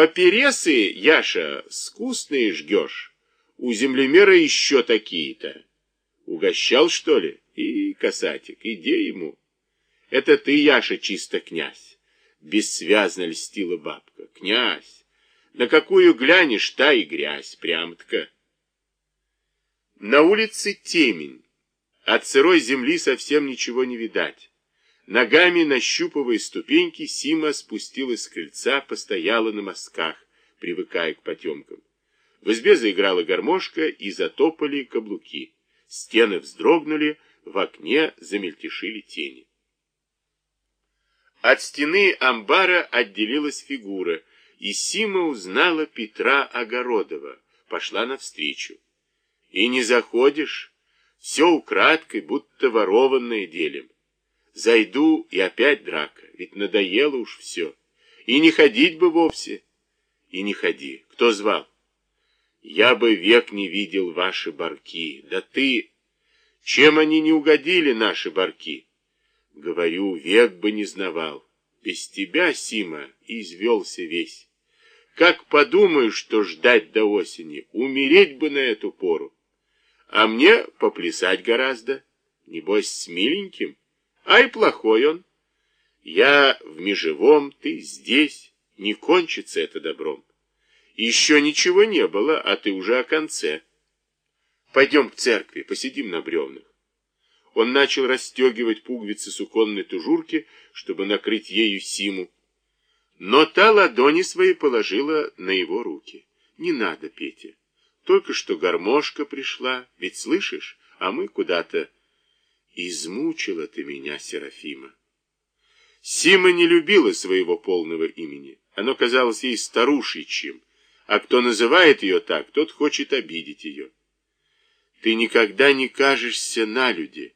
Папиресы, Яша, скусные жгешь. У землемера еще такие-то. Угощал, что ли? И, касатик, иди ему. Это ты, Яша, чисто князь. Бессвязно льстила бабка. Князь, на какую глянешь, та и грязь, прям-тако. На улице темень. От сырой земли совсем ничего не видать. Ногами, нащупывая ступеньки, Сима спустилась с крыльца, постояла на мостках, привыкая к потемкам. В избе заиграла гармошка и затопали каблуки. Стены вздрогнули, в окне замельтешили тени. От стены амбара отделилась фигура, и Сима узнала Петра Огородова, пошла навстречу. И не заходишь, все украдкой, будто ворованное делим. Зайду, и опять драка, ведь надоело уж все. И не ходить бы вовсе. И не ходи. Кто звал? Я бы век не видел ваши барки. Да ты... Чем они не угодили, наши барки? Говорю, век бы не знавал. Без тебя, Сима, извелся весь. Как подумаю, что ждать до осени, умереть бы на эту пору. А мне поплясать гораздо, небось, с миленьким. Ай, плохой он. Я в межевом, ты здесь. Не кончится это добром. Еще ничего не было, а ты уже о конце. Пойдем к церкви, посидим на бревнах. Он начал расстегивать пуговицы суконной тужурки, чтобы накрыть ею Симу. Но та ладони свои положила на его руки. Не надо, Петя. Только что гармошка пришла, ведь слышишь, а мы куда-то Измучила ты меня, Серафима. Сима не любила своего полного имени. Оно казалось ей старушечьим, а кто называет ее так, тот хочет обидеть ее. Ты никогда не кажешься на люди.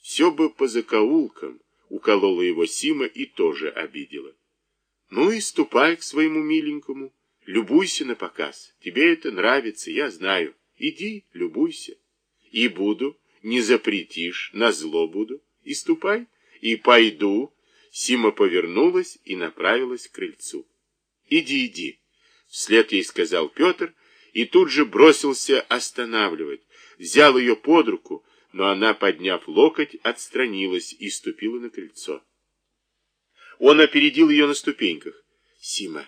Все бы по закоулкам, уколола его Сима и тоже обидела. Ну и ступай к своему миленькому, любуйся на показ. Тебе это нравится, я знаю. Иди, любуйся. И буду не запретишь, на зло буду. И ступай, и пойду. Сима повернулась и направилась к крыльцу. Иди, иди, вслед ей сказал Петр, и тут же бросился останавливать. Взял ее под руку, но она, подняв локоть, отстранилась и ступила на крыльцо. Он опередил ее на ступеньках. Сима,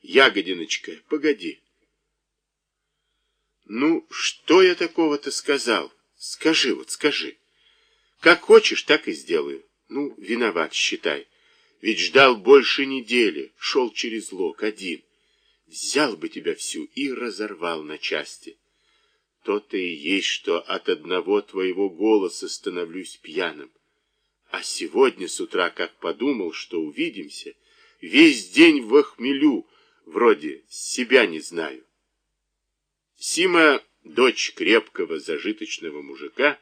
ягодиночка, погоди. Ну, что я такого-то сказал? Скажи вот, скажи. Как хочешь, так и сделаю. Ну, виноват, считай. Ведь ждал больше недели, шел через лог один. Взял бы тебя всю и разорвал на части. То-то и есть, что от одного твоего голоса становлюсь пьяным. А сегодня с утра, как подумал, что увидимся, весь день в охмелю, вроде себя не знаю. Сима дочь крепкого зажиточного мужика,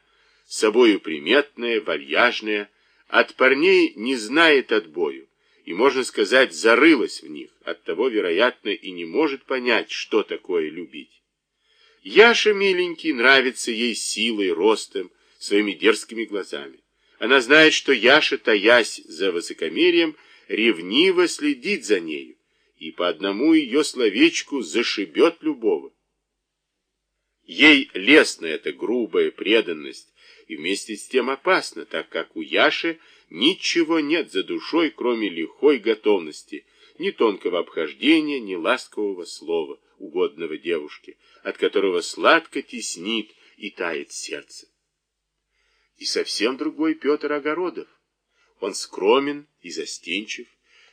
собою приметная, вальяжная, от парней не знает отбою, и, можно сказать, зарылась в них, оттого, вероятно, и не может понять, что такое любить. Яша, миленький, нравится ей силой, ростом, своими дерзкими глазами. Она знает, что Яша, таясь за высокомерием, ревниво следит за нею, и по одному ее словечку зашибет любого. Ей лестна эта грубая преданность и вместе с тем опасна, так как у Яши ничего нет за душой, кроме лихой готовности, ни тонкого обхождения, ни ласкового слова, угодного девушке, от которого сладко теснит и тает сердце. И совсем другой Петр Огородов. Он скромен и застенчив,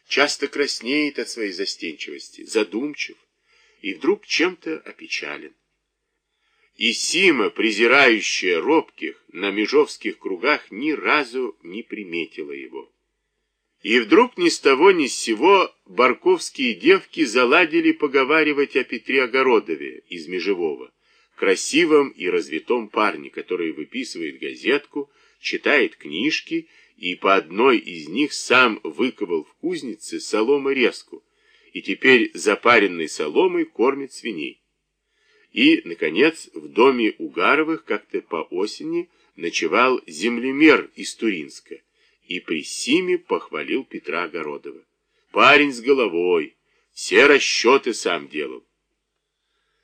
часто краснеет от своей застенчивости, задумчив и вдруг чем-то опечален. И Сима, презирающая робких, на межовских кругах ни разу не приметила его. И вдруг ни с того ни с сего барковские девки заладили поговаривать о Петре Огородове из Межевого, красивом и развитом парне, который выписывает газетку, читает книжки и по одной из них сам выковал в кузнице соломы-резку и теперь запаренной соломой кормит свиней. И, наконец, в доме Угаровых как-то по осени ночевал землемер из Туринска и при Симе похвалил Петра Огородова. Парень с головой, Все расчеты сам делал.